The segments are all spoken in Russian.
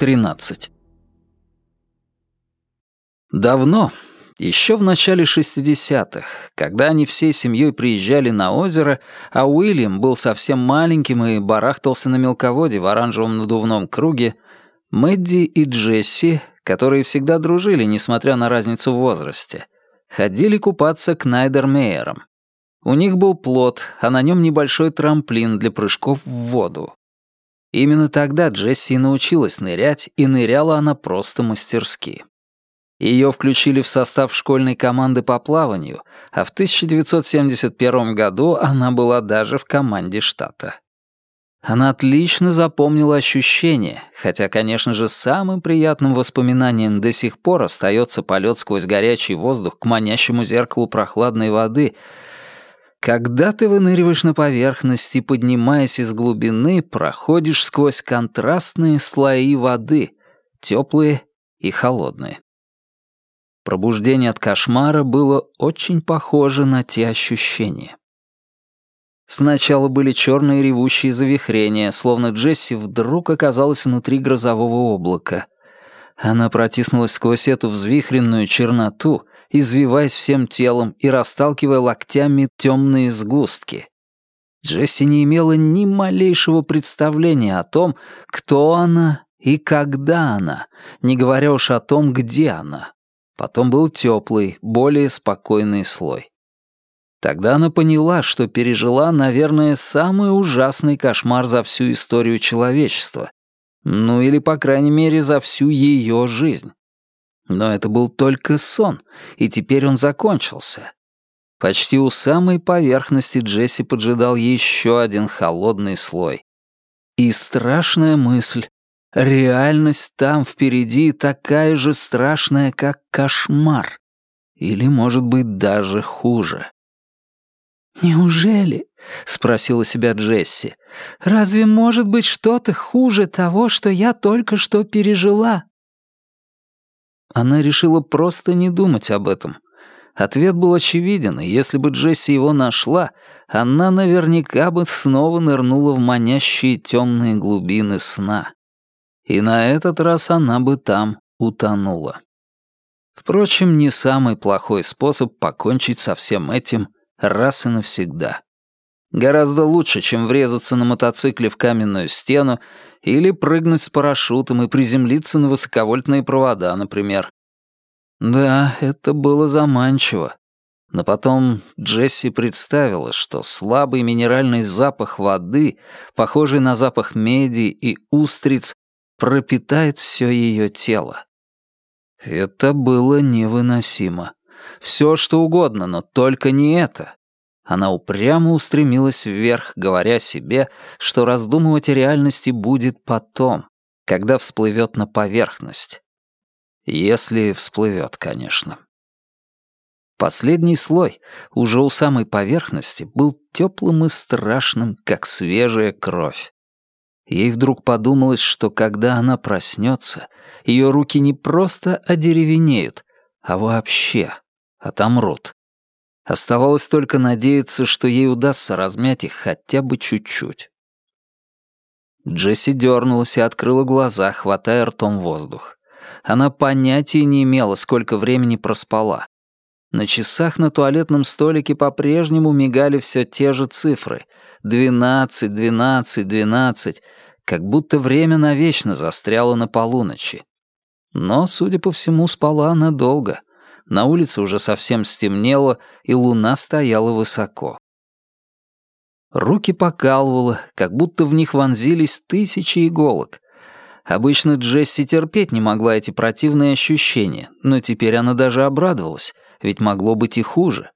13. Давно, еще в начале 60-х, когда они всей семьей приезжали на озеро, а Уильям был совсем маленьким и барахтался на мелководье в оранжевом надувном круге, Мэдди и Джесси, которые всегда дружили, несмотря на разницу в возрасте, ходили купаться к Найдермейерам. У них был плот, а на нем небольшой трамплин для прыжков в воду. Именно тогда Джесси научилась нырять, и ныряла она просто мастерски. Ее включили в состав школьной команды по плаванию, а в 1971 году она была даже в команде штата. Она отлично запомнила ощущение, хотя, конечно же, самым приятным воспоминанием до сих пор остается полет сквозь горячий воздух к манящему зеркалу прохладной воды. Когда ты выныриваешь на поверхность и, поднимаясь из глубины, проходишь сквозь контрастные слои воды, теплые и холодные. Пробуждение от кошмара было очень похоже на те ощущения. Сначала были черные ревущие завихрения, словно Джесси вдруг оказалась внутри грозового облака. Она протиснулась сквозь эту взвихренную черноту, извиваясь всем телом и расталкивая локтями темные сгустки. Джесси не имела ни малейшего представления о том, кто она и когда она, не говоря уж о том, где она. Потом был теплый, более спокойный слой. Тогда она поняла, что пережила, наверное, самый ужасный кошмар за всю историю человечества. Ну или, по крайней мере, за всю ее жизнь. Но это был только сон, и теперь он закончился. Почти у самой поверхности Джесси поджидал еще один холодный слой. И страшная мысль, Реальность там впереди такая же страшная, как кошмар. Или, может быть, даже хуже. «Неужели?» — спросила себя Джесси. «Разве может быть что-то хуже того, что я только что пережила?» Она решила просто не думать об этом. Ответ был очевиден, и если бы Джесси его нашла, она наверняка бы снова нырнула в манящие темные глубины сна и на этот раз она бы там утонула. Впрочем, не самый плохой способ покончить со всем этим раз и навсегда. Гораздо лучше, чем врезаться на мотоцикле в каменную стену или прыгнуть с парашютом и приземлиться на высоковольтные провода, например. Да, это было заманчиво. Но потом Джесси представила, что слабый минеральный запах воды, похожий на запах меди и устриц, пропитает все ее тело. Это было невыносимо. Все, что угодно, но только не это. Она упрямо устремилась вверх, говоря себе, что раздумывать о реальности будет потом, когда всплывет на поверхность. Если всплывет, конечно. Последний слой, уже у самой поверхности, был теплым и страшным, как свежая кровь. Ей вдруг подумалось, что когда она проснется, ее руки не просто одеревенеют, а вообще отомрут. Оставалось только надеяться, что ей удастся размять их хотя бы чуть-чуть. Джесси дернулась и открыла глаза, хватая ртом воздух. Она понятия не имела, сколько времени проспала. На часах на туалетном столике по-прежнему мигали все те же цифры. Двенадцать, двенадцать, двенадцать как будто время навечно застряло на полуночи. Но, судя по всему, спала она долго. На улице уже совсем стемнело, и луна стояла высоко. Руки покалывало, как будто в них вонзились тысячи иголок. Обычно Джесси терпеть не могла эти противные ощущения, но теперь она даже обрадовалась, ведь могло быть и хуже.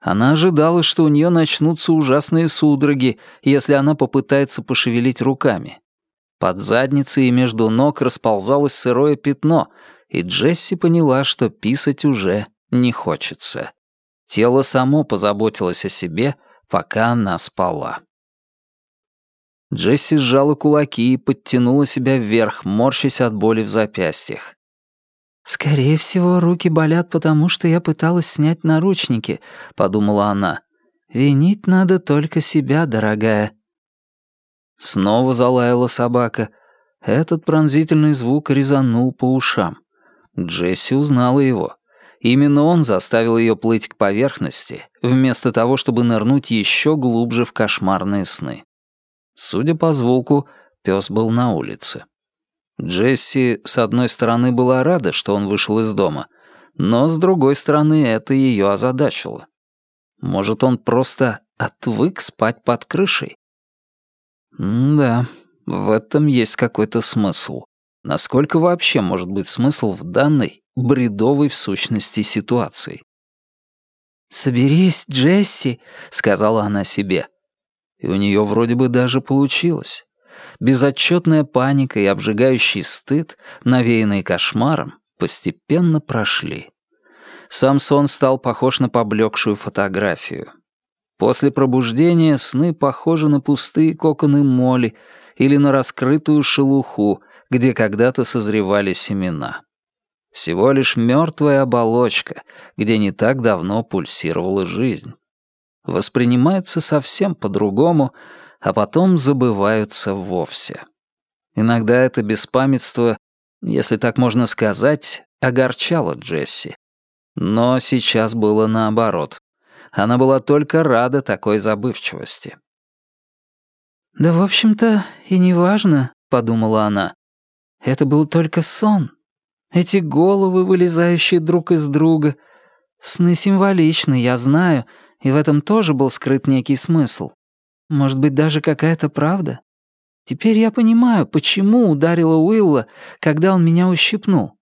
Она ожидала, что у нее начнутся ужасные судороги, если она попытается пошевелить руками. Под задницей и между ног расползалось сырое пятно, и Джесси поняла, что писать уже не хочется. Тело само позаботилось о себе, пока она спала. Джесси сжала кулаки и подтянула себя вверх, морщась от боли в запястьях. «Скорее всего, руки болят, потому что я пыталась снять наручники», — подумала она. «Винить надо только себя, дорогая». Снова залаяла собака. Этот пронзительный звук резанул по ушам. Джесси узнала его. Именно он заставил ее плыть к поверхности, вместо того, чтобы нырнуть еще глубже в кошмарные сны. Судя по звуку, пес был на улице. Джесси, с одной стороны, была рада, что он вышел из дома, но, с другой стороны, это ее озадачило. Может, он просто отвык спать под крышей? М да, в этом есть какой-то смысл. Насколько вообще может быть смысл в данной, бредовой в сущности ситуации? «Соберись, Джесси», — сказала она себе. И у нее вроде бы даже получилось. Безотчетная паника и обжигающий стыд, навеянные кошмаром, постепенно прошли. Сам сон стал похож на поблекшую фотографию. После пробуждения сны похожи на пустые коконы моли или на раскрытую шелуху, где когда-то созревали семена. Всего лишь мертвая оболочка, где не так давно пульсировала жизнь. Воспринимается совсем по-другому, а потом забываются вовсе. Иногда это беспамятство, если так можно сказать, огорчало Джесси. Но сейчас было наоборот. Она была только рада такой забывчивости. «Да, в общем-то, и не важно», — подумала она. «Это был только сон. Эти головы, вылезающие друг из друга. Сны символичны, я знаю, и в этом тоже был скрыт некий смысл. Может быть, даже какая-то правда? Теперь я понимаю, почему ударила Уилла, когда он меня ущипнул.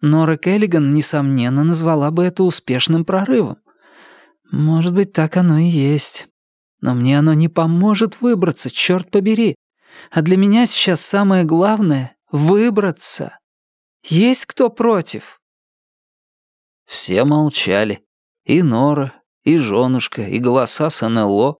Нора Келлиган, несомненно, назвала бы это успешным прорывом. Может быть, так оно и есть. Но мне оно не поможет выбраться, черт побери. А для меня сейчас самое главное — выбраться. Есть кто против?» Все молчали. И Нора, и женушка, и голоса с НЛО.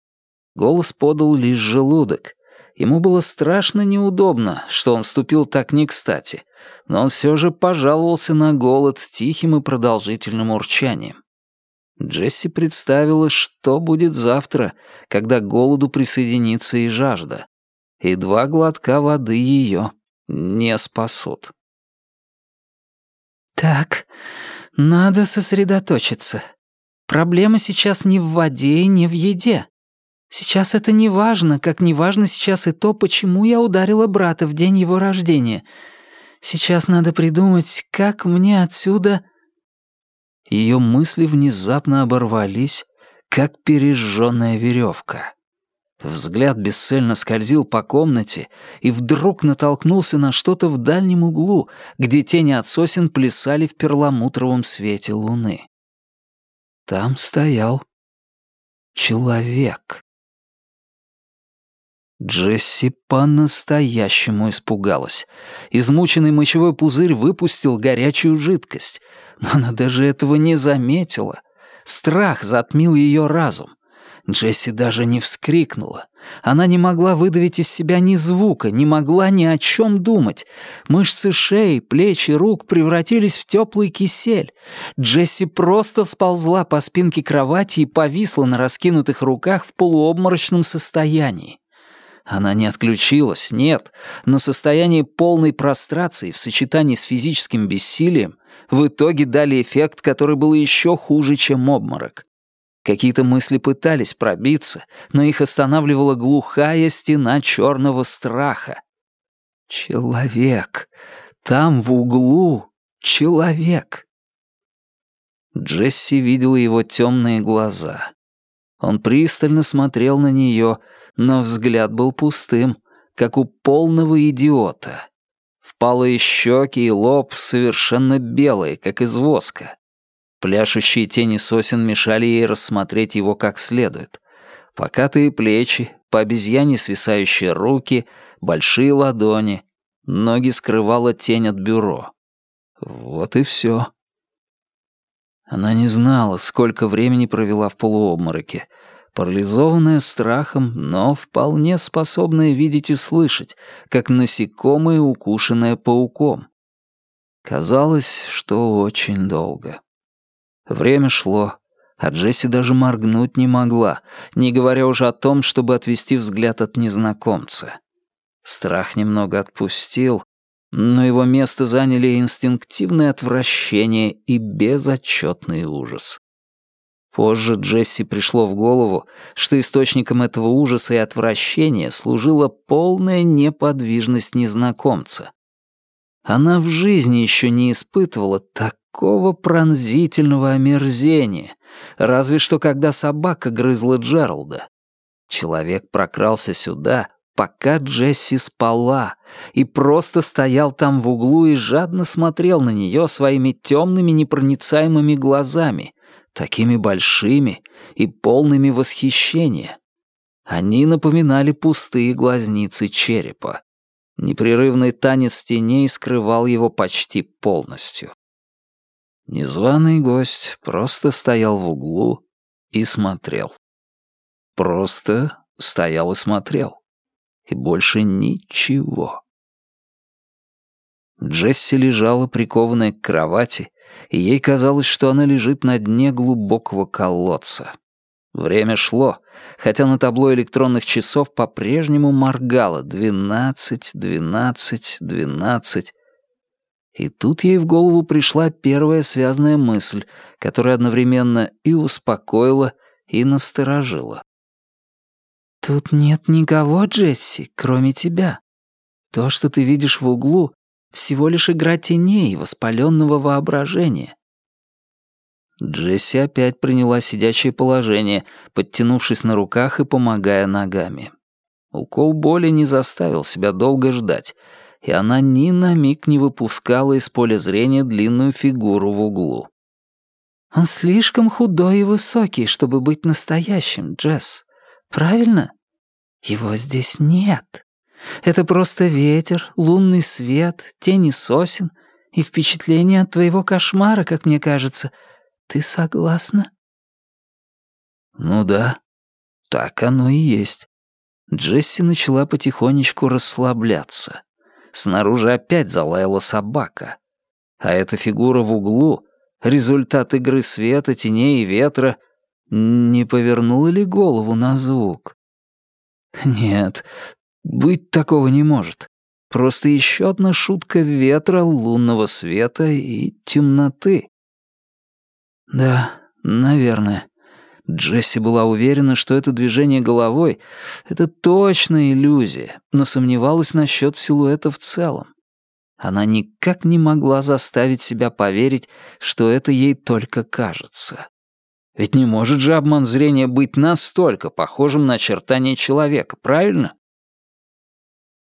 Голос подал лишь желудок. Ему было страшно неудобно, что он вступил так не кстати, но он все же пожаловался на голод тихим и продолжительным урчанием. Джесси представила, что будет завтра, когда голоду присоединится и жажда. И два глотка воды ее не спасут. «Так, надо сосредоточиться. Проблема сейчас не в воде и не в еде. Сейчас это не важно, как не важно сейчас и то, почему я ударила брата в день его рождения. Сейчас надо придумать, как мне отсюда...» Ее мысли внезапно оборвались, как пережженная веревка. Взгляд бесцельно скользил по комнате и вдруг натолкнулся на что-то в дальнем углу, где тени от сосен плясали в перламутровом свете луны. Там стоял человек. Джесси по-настоящему испугалась. Измученный мочевой пузырь выпустил горячую жидкость, но она даже этого не заметила. Страх затмил ее разум. Джесси даже не вскрикнула. Она не могла выдавить из себя ни звука, не могла ни о чем думать. Мышцы шеи, плеч и рук превратились в теплый кисель. Джесси просто сползла по спинке кровати и повисла на раскинутых руках в полуобморочном состоянии. Она не отключилась, нет, но состояние полной прострации в сочетании с физическим бессилием в итоге дали эффект, который был еще хуже, чем обморок. Какие-то мысли пытались пробиться, но их останавливала глухая стена черного страха. Человек. Там в углу человек. Джесси видела его темные глаза. Он пристально смотрел на нее, но взгляд был пустым, как у полного идиота. Впалые щеки и лоб совершенно белые, как из воска. Пляшущие тени сосен мешали ей рассмотреть его как следует. Покатые плечи, по обезьяне свисающие руки, большие ладони. Ноги скрывала тень от бюро. Вот и все. Она не знала, сколько времени провела в полуобмороке. Парализованная страхом, но вполне способная видеть и слышать, как насекомое, укушенное пауком. Казалось, что очень долго. Время шло, а Джесси даже моргнуть не могла, не говоря уже о том, чтобы отвести взгляд от незнакомца. Страх немного отпустил, но его место заняли инстинктивное отвращение и безотчетный ужас. Позже Джесси пришло в голову, что источником этого ужаса и отвращения служила полная неподвижность незнакомца. Она в жизни еще не испытывала такого пронзительного омерзения, разве что когда собака грызла Джералда. Человек прокрался сюда, пока Джесси спала, и просто стоял там в углу и жадно смотрел на нее своими темными непроницаемыми глазами, такими большими и полными восхищения. Они напоминали пустые глазницы черепа. Непрерывный танец теней скрывал его почти полностью. Незваный гость просто стоял в углу и смотрел. Просто стоял и смотрел и больше ничего. Джесси лежала прикованная к кровати, и ей казалось, что она лежит на дне глубокого колодца. Время шло, хотя на табло электронных часов по-прежнему моргало двенадцать, двенадцать, двенадцать. И тут ей в голову пришла первая связанная мысль, которая одновременно и успокоила, и насторожила. «Тут нет никого, Джесси, кроме тебя. То, что ты видишь в углу, всего лишь игра теней воспаленного воображения». Джесси опять приняла сидячее положение, подтянувшись на руках и помогая ногами. Укол боли не заставил себя долго ждать, и она ни на миг не выпускала из поля зрения длинную фигуру в углу. «Он слишком худой и высокий, чтобы быть настоящим, Джесс. Правильно? Его здесь нет. Это просто ветер, лунный свет, тени сосен и впечатление от твоего кошмара, как мне кажется. Ты согласна? Ну да, так оно и есть. Джесси начала потихонечку расслабляться. Снаружи опять залаяла собака. А эта фигура в углу — результат игры света, теней и ветра — не повернула ли голову на звук? Нет, быть такого не может. Просто еще одна шутка ветра, лунного света и темноты. Да, наверное. Джесси была уверена, что это движение головой — это точно иллюзия, но сомневалась насчет силуэта в целом. Она никак не могла заставить себя поверить, что это ей только кажется. Ведь не может же обман зрения быть настолько похожим на очертания человека, правильно?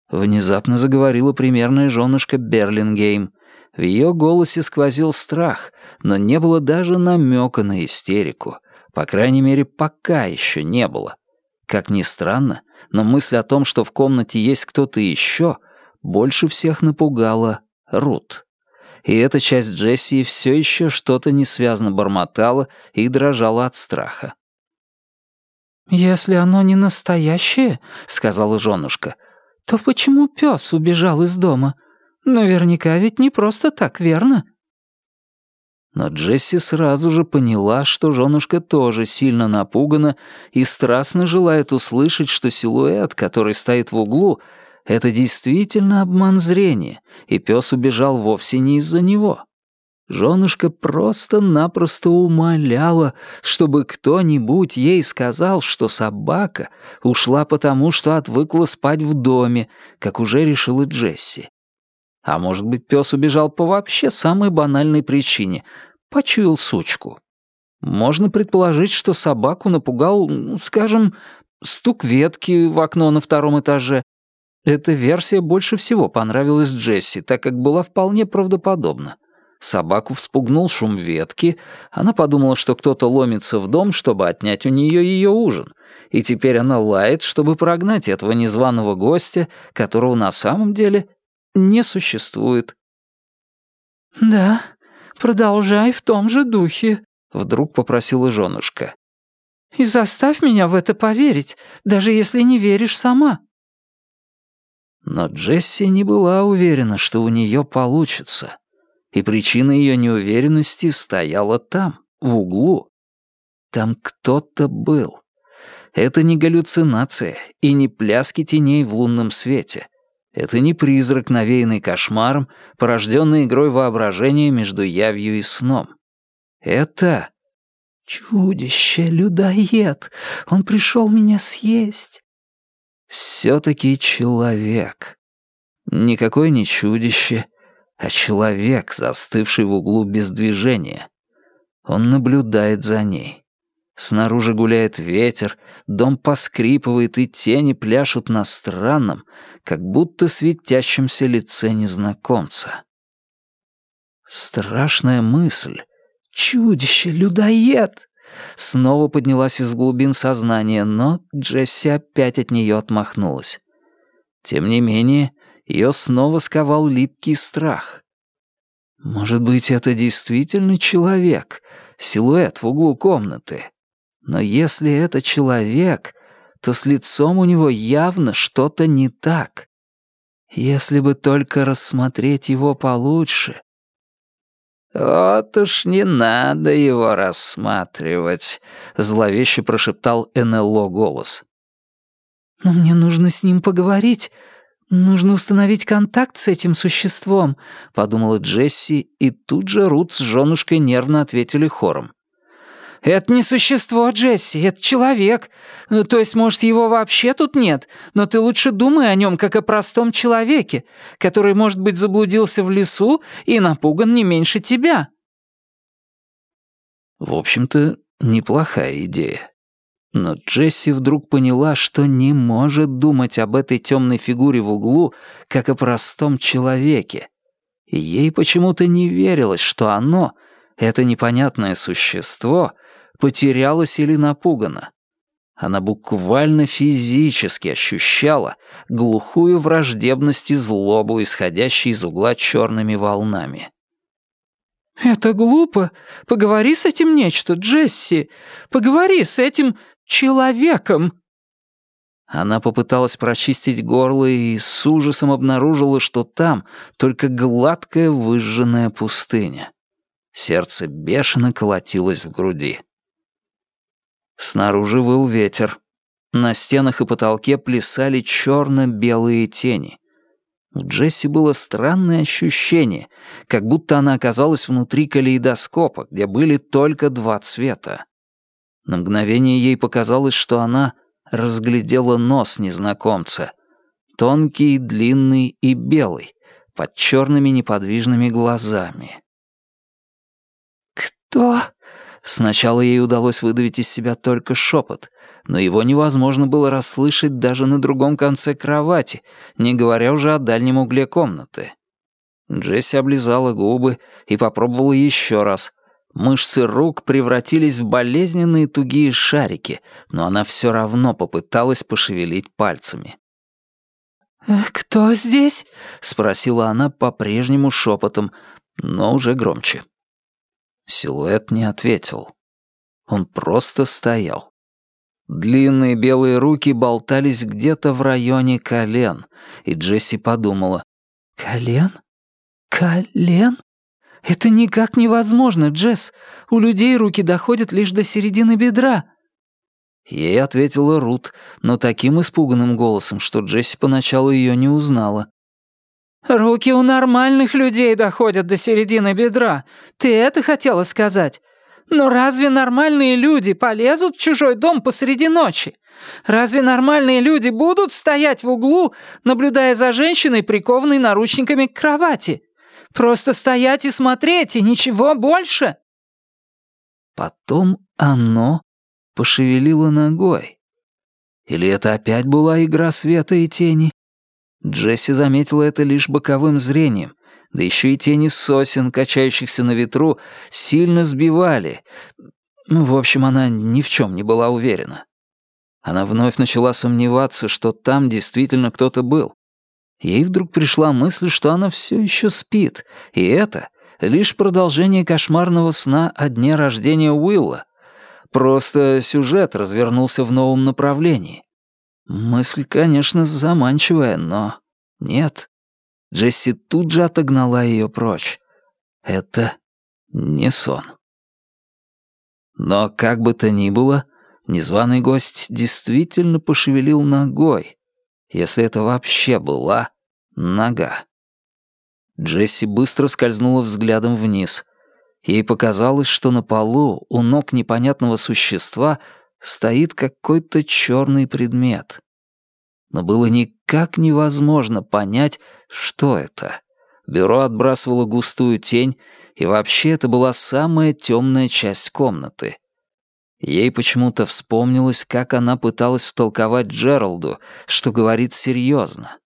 Внезапно заговорила примерная женушка Берлингейм. В ее голосе сквозил страх, но не было даже намека на истерику. По крайней мере, пока еще не было. Как ни странно, но мысль о том, что в комнате есть кто-то еще, больше всех напугала Рут и эта часть Джесси все еще что-то несвязно бормотала и дрожала от страха. «Если оно не настоящее, — сказала женушка, — то почему пес убежал из дома? Наверняка ведь не просто так, верно?» Но Джесси сразу же поняла, что женушка тоже сильно напугана и страстно желает услышать, что силуэт, который стоит в углу, это действительно обман зрения, и пес убежал вовсе не из-за него. Женушка просто-напросто умоляла, чтобы кто-нибудь ей сказал, что собака ушла потому, что отвыкла спать в доме, как уже решила Джесси. А может быть, пес убежал по вообще самой банальной причине — почуял сучку. Можно предположить, что собаку напугал, скажем, стук ветки в окно на втором этаже эта версия больше всего понравилась Джесси, так как была вполне правдоподобна. Собаку вспугнул шум ветки, она подумала, что кто-то ломится в дом, чтобы отнять у нее ее ужин, и теперь она лает, чтобы прогнать этого незваного гостя, которого на самом деле не существует. «Да, продолжай в том же духе», — вдруг попросила женушка. «И заставь меня в это поверить, даже если не веришь сама». Но Джесси не была уверена, что у нее получится. И причина ее неуверенности стояла там, в углу. Там кто-то был. Это не галлюцинация и не пляски теней в лунном свете. Это не призрак, навеянный кошмаром, порожденный игрой воображения между явью и сном. Это... Чудище, людоед, он пришел меня съесть. Все-таки человек. Никакое не чудище, а человек, застывший в углу без движения. Он наблюдает за ней. Снаружи гуляет ветер, дом поскрипывает, и тени пляшут на странном, как будто светящемся лице незнакомца. Страшная мысль. Чудище, людоед! Снова поднялась из глубин сознания, но Джесси опять от нее отмахнулась. Тем не менее, ее снова сковал липкий страх. Может быть, это действительно человек, силуэт в углу комнаты. Но если это человек, то с лицом у него явно что-то не так. Если бы только рассмотреть его получше. «Вот уж не надо его рассматривать», — зловеще прошептал НЛО голос. «Но мне нужно с ним поговорить. Нужно установить контакт с этим существом», — подумала Джесси, и тут же Рут с женушкой нервно ответили хором. «Это не существо, Джесси, это человек. Ну, то есть, может, его вообще тут нет, но ты лучше думай о нем, как о простом человеке, который, может быть, заблудился в лесу и напуган не меньше тебя». В общем-то, неплохая идея. Но Джесси вдруг поняла, что не может думать об этой темной фигуре в углу, как о простом человеке. И ей почему-то не верилось, что оно, это непонятное существо, потерялась или напугана. Она буквально физически ощущала глухую враждебность и злобу, исходящие из угла черными волнами. «Это глупо. Поговори с этим нечто, Джесси. Поговори с этим человеком». Она попыталась прочистить горло и с ужасом обнаружила, что там только гладкая выжженная пустыня. Сердце бешено колотилось в груди. Снаружи выл ветер. На стенах и потолке плясали черно-белые тени. У Джесси было странное ощущение, как будто она оказалась внутри калейдоскопа, где были только два цвета. На мгновение ей показалось, что она разглядела нос незнакомца. Тонкий, длинный и белый, под черными неподвижными глазами. «Кто?» Сначала ей удалось выдавить из себя только шепот, но его невозможно было расслышать даже на другом конце кровати, не говоря уже о дальнем угле комнаты. Джесси облизала губы и попробовала еще раз. Мышцы рук превратились в болезненные тугие шарики, но она все равно попыталась пошевелить пальцами. «Э, «Кто здесь?» — спросила она по-прежнему шепотом, но уже громче. Силуэт не ответил. Он просто стоял. Длинные белые руки болтались где-то в районе колен, и Джесси подумала. «Колен? Колен? Это никак невозможно, Джесс. У людей руки доходят лишь до середины бедра». Ей ответила Рут, но таким испуганным голосом, что Джесси поначалу ее не узнала. «Руки у нормальных людей доходят до середины бедра. Ты это хотела сказать? Но разве нормальные люди полезут в чужой дом посреди ночи? Разве нормальные люди будут стоять в углу, наблюдая за женщиной, прикованной наручниками к кровати? Просто стоять и смотреть, и ничего больше?» Потом оно пошевелило ногой. Или это опять была игра света и тени? Джесси заметила это лишь боковым зрением, да еще и тени сосен, качающихся на ветру, сильно сбивали. Ну, в общем, она ни в чем не была уверена. Она вновь начала сомневаться, что там действительно кто-то был. Ей вдруг пришла мысль, что она все еще спит, и это лишь продолжение кошмарного сна о дне рождения Уилла. Просто сюжет развернулся в новом направлении. Мысль, конечно, заманчивая, но нет. Джесси тут же отогнала ее прочь. Это не сон. Но как бы то ни было, незваный гость действительно пошевелил ногой, если это вообще была Нога. Джесси быстро скользнула взглядом вниз. Ей показалось, что на полу, у ног непонятного существа, стоит какой-то черный предмет. Но было никак невозможно понять, что это. Бюро отбрасывало густую тень, и вообще это была самая темная часть комнаты. Ей почему-то вспомнилось, как она пыталась втолковать Джералду, что говорит серьезно.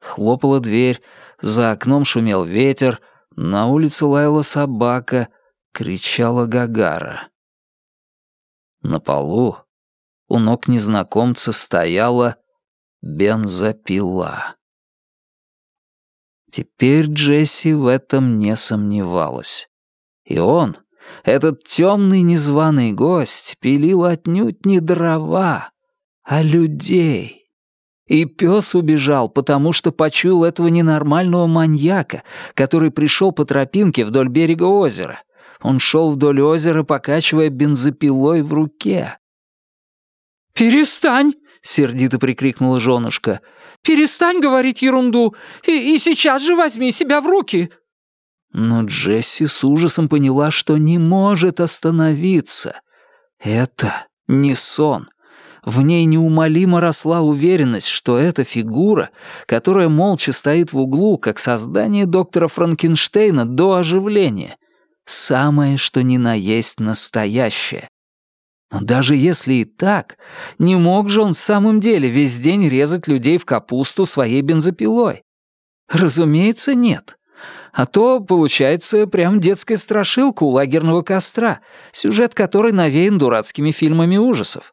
Хлопала дверь, за окном шумел ветер, на улице лаяла собака, кричала Гагара. На полу у ног незнакомца стояла бензопила. Теперь Джесси в этом не сомневалась. И он, этот темный незваный гость, пилил отнюдь не дрова, а людей. И пес убежал, потому что почуял этого ненормального маньяка, который пришел по тропинке вдоль берега озера. Он шел вдоль озера, покачивая бензопилой в руке. «Перестань!» — сердито прикрикнула женушка. «Перестань говорить ерунду, и, и сейчас же возьми себя в руки!» Но Джесси с ужасом поняла, что не может остановиться. Это не сон. В ней неумолимо росла уверенность, что эта фигура, которая молча стоит в углу, как создание доктора Франкенштейна до оживления, самое что ни на есть настоящее. Но даже если и так, не мог же он в самом деле весь день резать людей в капусту своей бензопилой? Разумеется, нет. А то, получается, прям детская страшилка у лагерного костра, сюжет которой навеян дурацкими фильмами ужасов.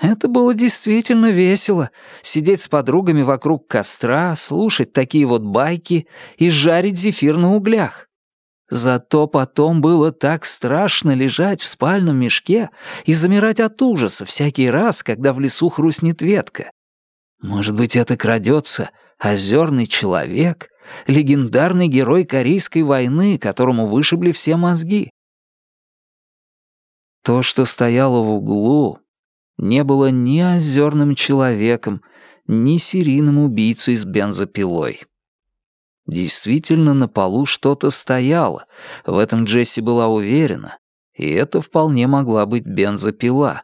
Это было действительно весело — сидеть с подругами вокруг костра, слушать такие вот байки и жарить зефир на углях. Зато потом было так страшно лежать в спальном мешке и замирать от ужаса всякий раз, когда в лесу хрустнет ветка. Может быть, это крадется озерный человек, легендарный герой Корейской войны, которому вышибли все мозги. То, что стояло в углу, не было ни озерным человеком, ни серийным убийцей с бензопилой. Действительно, на полу что-то стояло, в этом Джесси была уверена, и это вполне могла быть бензопила.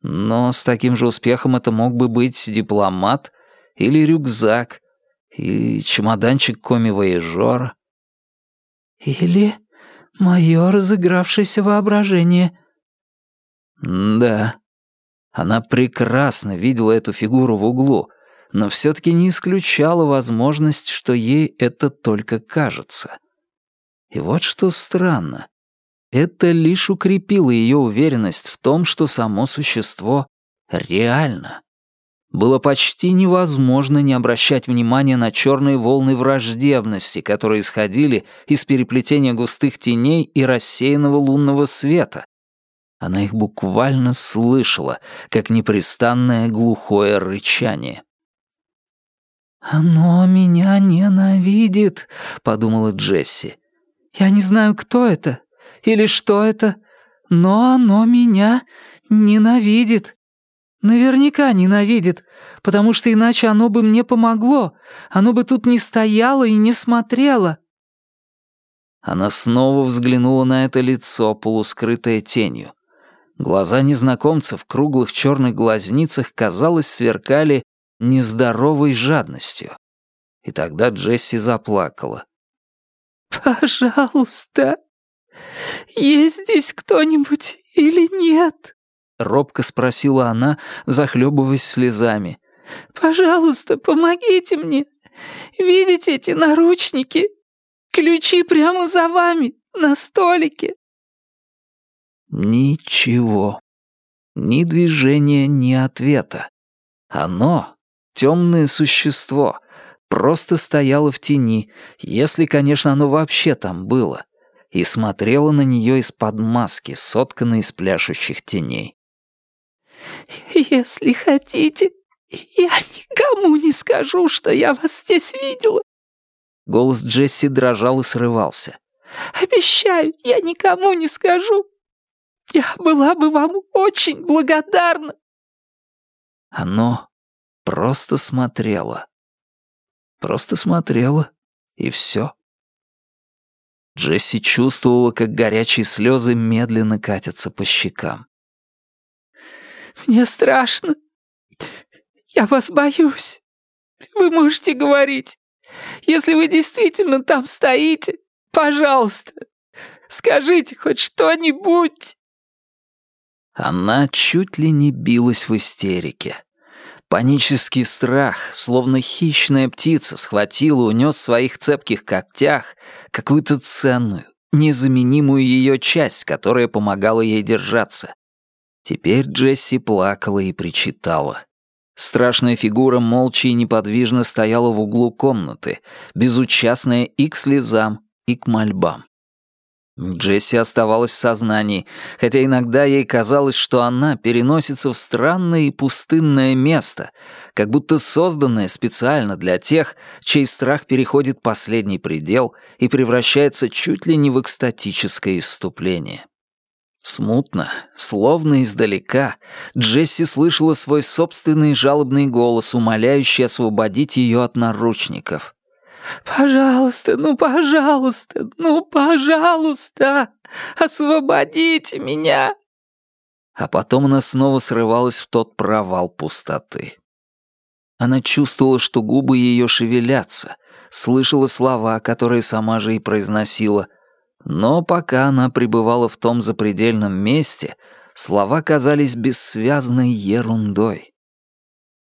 Но с таким же успехом это мог бы быть дипломат или рюкзак, или чемоданчик коми-вояжера. «Или мое разыгравшееся воображение». «Да, она прекрасно видела эту фигуру в углу, но все-таки не исключала возможность, что ей это только кажется. И вот что странно. Это лишь укрепило ее уверенность в том, что само существо реально. Было почти невозможно не обращать внимания на черные волны враждебности, которые исходили из переплетения густых теней и рассеянного лунного света, она их буквально слышала, как непрестанное глухое рычание. «Оно меня ненавидит», — подумала Джесси. «Я не знаю, кто это или что это, но оно меня ненавидит. Наверняка ненавидит, потому что иначе оно бы мне помогло, оно бы тут не стояло и не смотрело». Она снова взглянула на это лицо, полускрытое тенью. Глаза незнакомца в круглых черных глазницах, казалось, сверкали нездоровой жадностью. И тогда Джесси заплакала. «Пожалуйста, есть здесь кто-нибудь или нет?» Робко спросила она, захлебываясь слезами. «Пожалуйста, помогите мне. Видите эти наручники? Ключи прямо за вами, на столике. Ничего. Ни движения, ни ответа. Оно, темное существо, просто стояло в тени, если, конечно, оно вообще там было, и смотрело на нее из-под маски, сотканной из пляшущих теней. «Если хотите, я никому не скажу, что я вас здесь видела». Голос Джесси дрожал и срывался. «Обещаю, я никому не скажу. Я была бы вам очень благодарна. Оно просто смотрело. Просто смотрела, и все. Джесси чувствовала, как горячие слезы медленно катятся по щекам. «Мне страшно. Я вас боюсь. Вы можете говорить. Если вы действительно там стоите, пожалуйста, скажите хоть что-нибудь». Она чуть ли не билась в истерике. Панический страх, словно хищная птица, схватил и унес в своих цепких когтях какую-то ценную, незаменимую ее часть, которая помогала ей держаться. Теперь Джесси плакала и причитала. Страшная фигура молча и неподвижно стояла в углу комнаты, безучастная и к слезам, и к мольбам. Джесси оставалась в сознании, хотя иногда ей казалось, что она переносится в странное и пустынное место, как будто созданное специально для тех, чей страх переходит последний предел и превращается чуть ли не в экстатическое исступление. Смутно, словно издалека, Джесси слышала свой собственный жалобный голос, умоляющий освободить ее от наручников. «Пожалуйста, ну, пожалуйста, ну, пожалуйста, освободите меня!» А потом она снова срывалась в тот провал пустоты. Она чувствовала, что губы ее шевелятся, слышала слова, которые сама же и произносила, но пока она пребывала в том запредельном месте, слова казались бессвязной ерундой.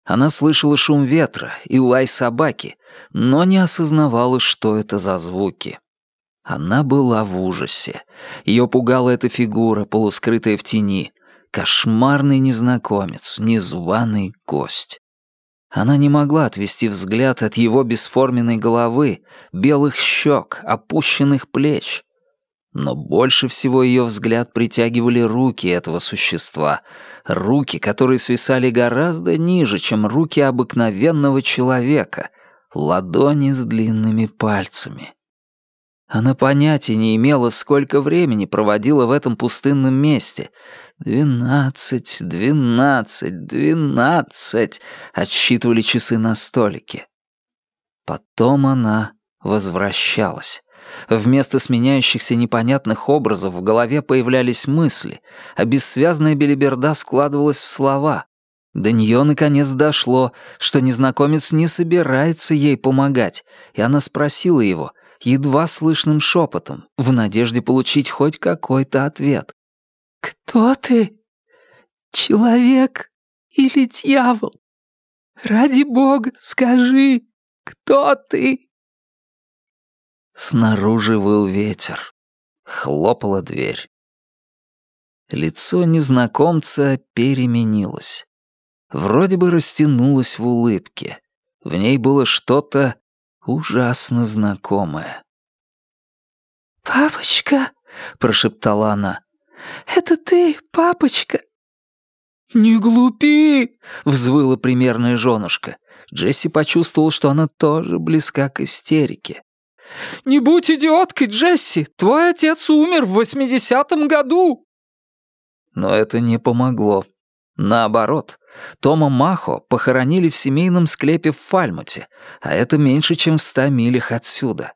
Она слышала шум ветра и лай собаки, но не осознавала, что это за звуки. Она была в ужасе. Ее пугала эта фигура, полускрытая в тени. Кошмарный незнакомец, незваный гость. Она не могла отвести взгляд от его бесформенной головы, белых щек, опущенных плеч. Но больше всего ее взгляд притягивали руки этого существа, руки, которые свисали гораздо ниже, чем руки обыкновенного человека, ладони с длинными пальцами. Она понятия не имела, сколько времени проводила в этом пустынном месте. «Двенадцать, двенадцать, двенадцать!» — отсчитывали часы на столике. Потом она возвращалась. Вместо сменяющихся непонятных образов в голове появлялись мысли, а бессвязная белиберда складывалась в слова. До нее наконец дошло, что незнакомец не собирается ей помогать, и она спросила его, едва слышным шепотом, в надежде получить хоть какой-то ответ. «Кто ты? Человек или дьявол? Ради бога, скажи, кто ты?» Снаружи выл ветер. Хлопала дверь. Лицо незнакомца переменилось. Вроде бы растянулось в улыбке. В ней было что-то ужасно знакомое. «Папочка!» — прошептала она. «Это ты, папочка!» «Не глупи!» — взвыла примерная женушка. Джесси почувствовал, что она тоже близка к истерике. «Не будь идиоткой, Джесси! Твой отец умер в восьмидесятом году!» Но это не помогло. Наоборот, Тома Махо похоронили в семейном склепе в Фальмуте, а это меньше, чем в ста милях отсюда.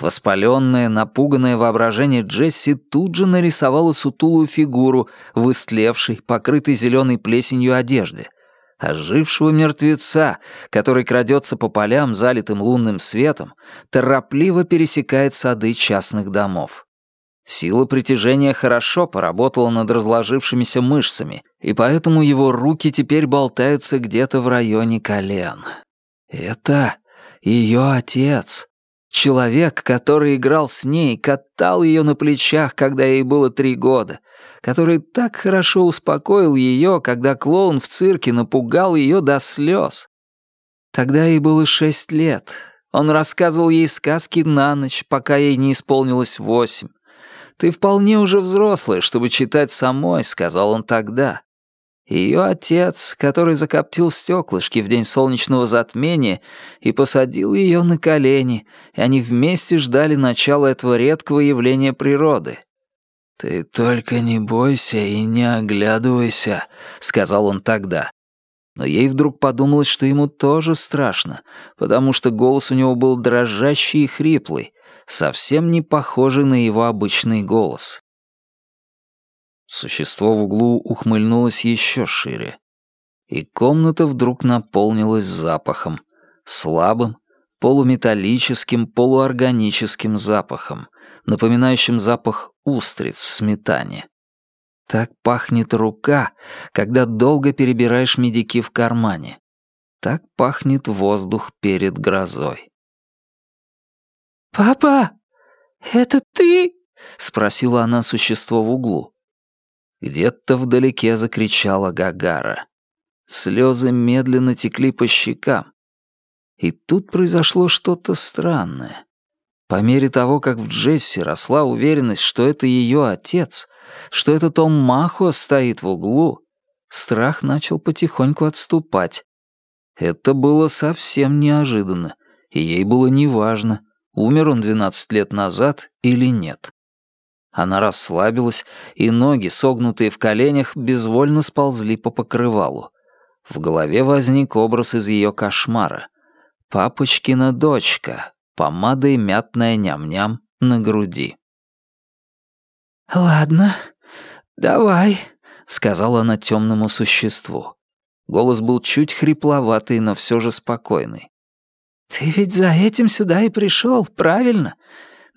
Воспаленное, напуганное воображение Джесси тут же нарисовало сутулую фигуру в истлевшей, покрытой зеленой плесенью одежде, ожившего мертвеца, который крадется по полям, залитым лунным светом, торопливо пересекает сады частных домов. Сила притяжения хорошо поработала над разложившимися мышцами, и поэтому его руки теперь болтаются где-то в районе колен. Это ее отец. Человек, который играл с ней, катал ее на плечах, когда ей было три года, который так хорошо успокоил ее, когда клоун в цирке напугал ее до слез. Тогда ей было шесть лет. Он рассказывал ей сказки на ночь, пока ей не исполнилось восемь. «Ты вполне уже взрослая, чтобы читать самой», — сказал он тогда. Ее отец, который закоптил стеклышки в день солнечного затмения и посадил ее на колени, и они вместе ждали начала этого редкого явления природы. «Ты только не бойся и не оглядывайся», — сказал он тогда. но ей вдруг подумалось, что ему тоже страшно, потому что голос у него был дрожащий и хриплый, совсем не похожий на его обычный голос. Существо в углу ухмыльнулось еще шире, и комната вдруг наполнилась запахом, слабым, полуметаллическим, полуорганическим запахом, напоминающим запах устриц в сметане. Так пахнет рука, когда долго перебираешь медики в кармане. Так пахнет воздух перед грозой. «Папа, это ты?» — спросила она существо в углу. Где-то вдалеке закричала Гагара. Слезы медленно текли по щекам. И тут произошло что-то странное. По мере того, как в Джесси росла уверенность, что это ее отец, что это Том Махо стоит в углу, страх начал потихоньку отступать. Это было совсем неожиданно, и ей было неважно, умер он 12 лет назад или нет. Она расслабилась, и ноги, согнутые в коленях, безвольно сползли по покрывалу. В голове возник образ из ее кошмара. Папочкина дочка, помадой мятная ням-ням на груди. «Ладно, давай», — сказала она темному существу. Голос был чуть хрипловатый, но все же спокойный. «Ты ведь за этим сюда и пришел, правильно?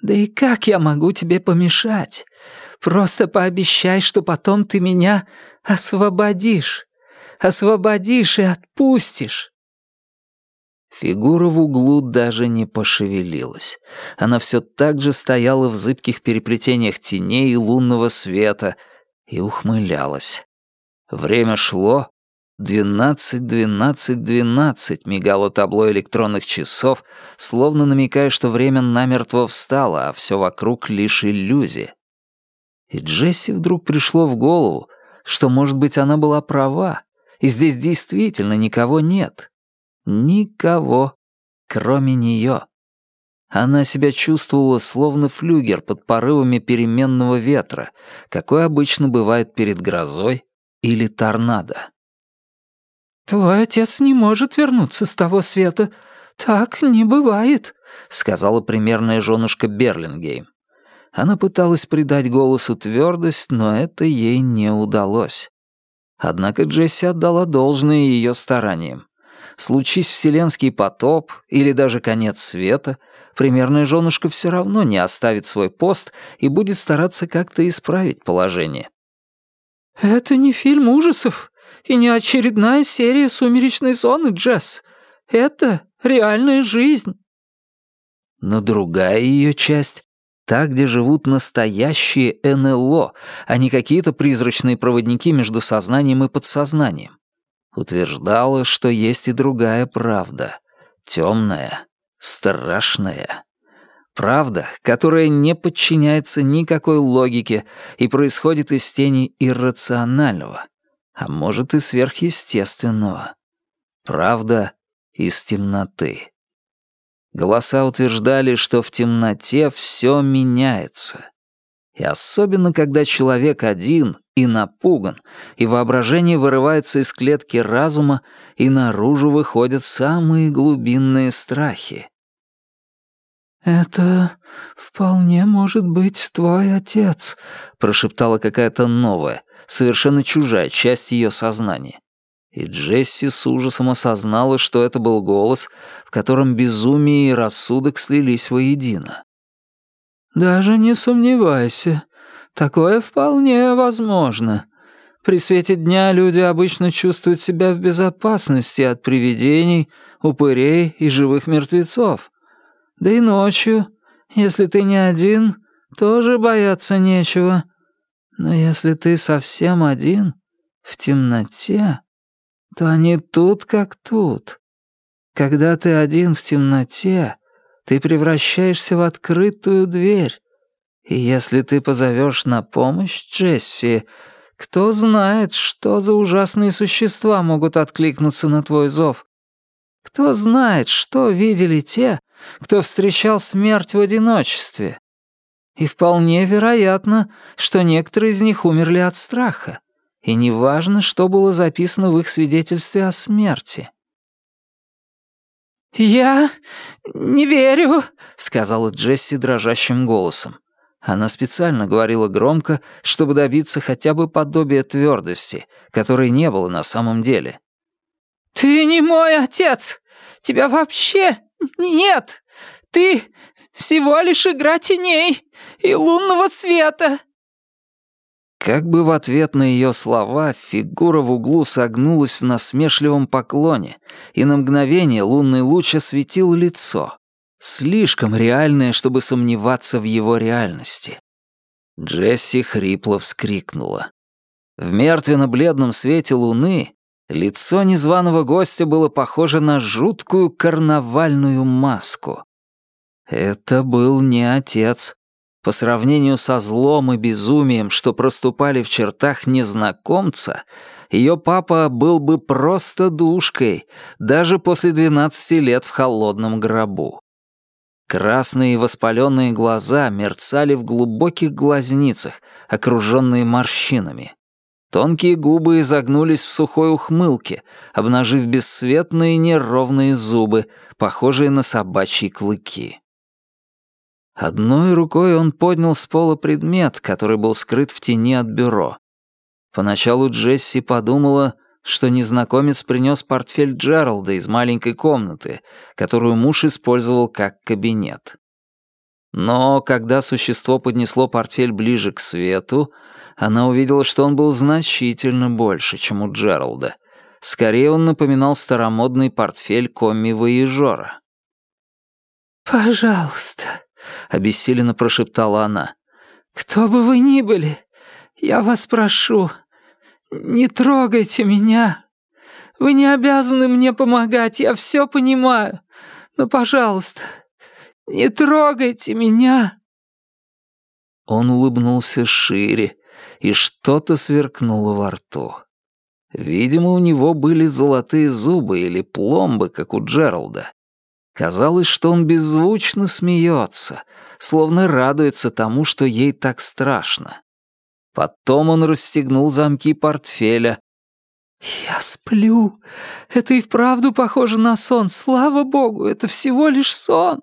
Да и как я могу тебе помешать? Просто пообещай, что потом ты меня освободишь. Освободишь и отпустишь. Фигура в углу даже не пошевелилась. Она все так же стояла в зыбких переплетениях теней и лунного света и ухмылялась. Время шло. Двенадцать, двенадцать, двенадцать мигало табло электронных часов, словно намекая, что время намертво встало, а все вокруг лишь иллюзия. И Джесси вдруг пришло в голову, что, может быть, она была права, и здесь действительно никого нет. Никого, кроме нее. Она себя чувствовала словно флюгер под порывами переменного ветра, какой обычно бывает перед грозой или торнадо. «Твой отец не может вернуться с того света. Так не бывает», — сказала примерная женушка Берлингейм. Она пыталась придать голосу твердость, но это ей не удалось. Однако Джесси отдала должное ее стараниям случись вселенский потоп или даже конец света, примерная женушка все равно не оставит свой пост и будет стараться как-то исправить положение. «Это не фильм ужасов и не очередная серия «Сумеречной зоны», Джесс. Это реальная жизнь». Но другая ее часть та, где живут настоящие НЛО, а не какие-то призрачные проводники между сознанием и подсознанием утверждала, что есть и другая правда, темная, страшная. Правда, которая не подчиняется никакой логике и происходит из тени иррационального, а может и сверхъестественного. Правда из темноты. Голоса утверждали, что в темноте все меняется. И особенно, когда человек один и напуган, и воображение вырывается из клетки разума, и наружу выходят самые глубинные страхи. «Это вполне может быть твой отец», — прошептала какая-то новая, совершенно чужая часть ее сознания. И Джесси с ужасом осознала, что это был голос, в котором безумие и рассудок слились воедино. «Даже не сомневайся. Такое вполне возможно. При свете дня люди обычно чувствуют себя в безопасности от привидений, упырей и живых мертвецов. Да и ночью, если ты не один, тоже бояться нечего. Но если ты совсем один, в темноте, то они тут как тут. Когда ты один в темноте, ты превращаешься в открытую дверь. И если ты позовешь на помощь Джесси, кто знает, что за ужасные существа могут откликнуться на твой зов. Кто знает, что видели те, кто встречал смерть в одиночестве. И вполне вероятно, что некоторые из них умерли от страха. И неважно, что было записано в их свидетельстве о смерти. «Я не верю», — сказала Джесси дрожащим голосом. Она специально говорила громко, чтобы добиться хотя бы подобия твердости, которой не было на самом деле. «Ты не мой отец! Тебя вообще нет! Ты всего лишь игра теней и лунного света!» Как бы в ответ на ее слова фигура в углу согнулась в насмешливом поклоне, и на мгновение лунный луч осветил лицо, слишком реальное, чтобы сомневаться в его реальности. Джесси хрипло вскрикнула. В мертвенно-бледном свете луны лицо незваного гостя было похоже на жуткую карнавальную маску. Это был не отец, по сравнению со злом и безумием, что проступали в чертах незнакомца, ее папа был бы просто душкой, даже после 12 лет в холодном гробу. Красные воспаленные глаза мерцали в глубоких глазницах, окруженные морщинами. Тонкие губы изогнулись в сухой ухмылке, обнажив бесцветные неровные зубы, похожие на собачьи клыки. Одной рукой он поднял с пола предмет, который был скрыт в тени от бюро. Поначалу Джесси подумала, что незнакомец принес портфель Джералда из маленькой комнаты, которую муж использовал как кабинет. Но когда существо поднесло портфель ближе к свету, она увидела, что он был значительно больше, чем у Джералда. Скорее он напоминал старомодный портфель комми-воежора. «Пожалуйста», — обессиленно прошептала она. «Кто бы вы ни были, я вас прошу, не трогайте меня. Вы не обязаны мне помогать, я все понимаю. Но, пожалуйста, не трогайте меня». Он улыбнулся шире, и что-то сверкнуло во рту. Видимо, у него были золотые зубы или пломбы, как у Джералда. Казалось, что он беззвучно смеется, словно радуется тому, что ей так страшно. Потом он расстегнул замки портфеля. «Я сплю. Это и вправду похоже на сон. Слава богу, это всего лишь сон».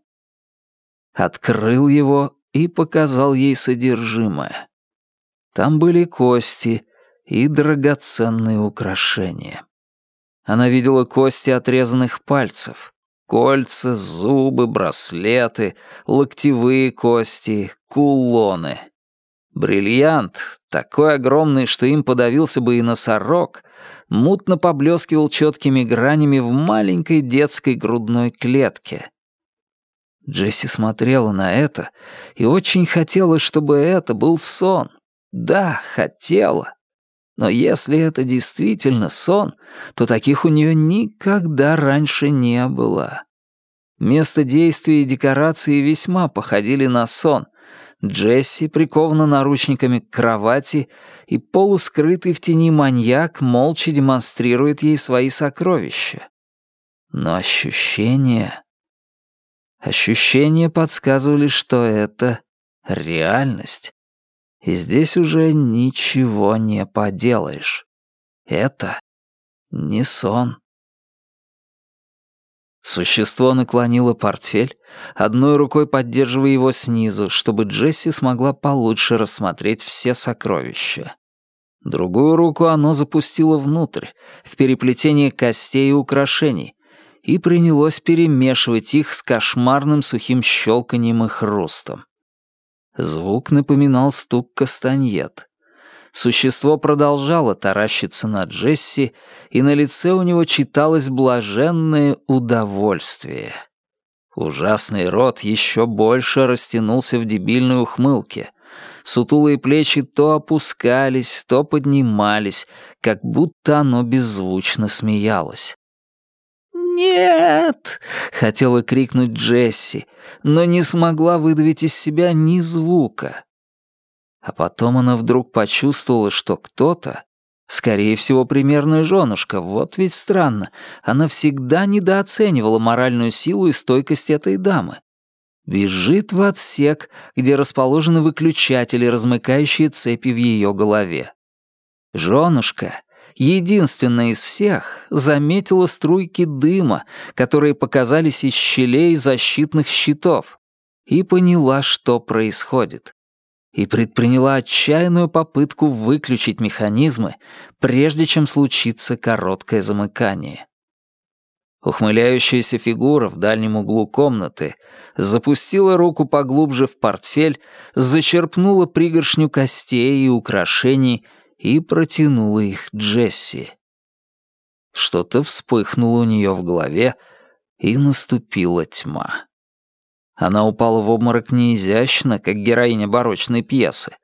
Открыл его и показал ей содержимое. Там были кости и драгоценные украшения. Она видела кости отрезанных пальцев, Кольца, зубы, браслеты, локтевые кости, кулоны. Бриллиант, такой огромный, что им подавился бы и носорог, мутно поблескивал четкими гранями в маленькой детской грудной клетке. Джесси смотрела на это и очень хотела, чтобы это был сон. Да, хотела. Но если это действительно сон, то таких у нее никогда раньше не было. Место действия и декорации весьма походили на сон. Джесси прикована наручниками к кровати, и полускрытый в тени маньяк молча демонстрирует ей свои сокровища. Но ощущения... Ощущения подсказывали, что это реальность. И здесь уже ничего не поделаешь. Это не сон. Существо наклонило портфель, одной рукой поддерживая его снизу, чтобы Джесси смогла получше рассмотреть все сокровища. Другую руку оно запустило внутрь, в переплетение костей и украшений, и принялось перемешивать их с кошмарным сухим щелканием и хрустом. Звук напоминал стук кастаньет. Существо продолжало таращиться на Джесси, и на лице у него читалось блаженное удовольствие. Ужасный рот еще больше растянулся в дебильной ухмылке. Сутулые плечи то опускались, то поднимались, как будто оно беззвучно смеялось. «Нет!» — хотела крикнуть Джесси, но не смогла выдавить из себя ни звука. А потом она вдруг почувствовала, что кто-то, скорее всего, примерная женушка, вот ведь странно, она всегда недооценивала моральную силу и стойкость этой дамы. Бежит в отсек, где расположены выключатели, размыкающие цепи в ее голове. Женушка, единственная из всех, заметила струйки дыма, которые показались из щелей защитных щитов, и поняла, что происходит. И предприняла отчаянную попытку выключить механизмы, прежде чем случится короткое замыкание. Ухмыляющаяся фигура в дальнем углу комнаты запустила руку поглубже в портфель, зачерпнула пригоршню костей и украшений и протянула их Джесси. Что-то вспыхнуло у нее в голове, и наступила тьма. Она упала в обморок не изящно, как героиня барочной пьесы,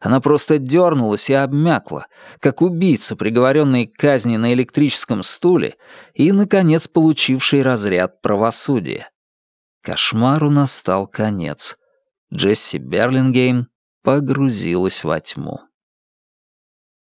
она просто дернулась и обмякла, как убийца, приговоренный к казни на электрическом стуле и, наконец, получивший разряд правосудия. Кошмару настал конец. Джесси Берлингейм погрузилась во тьму.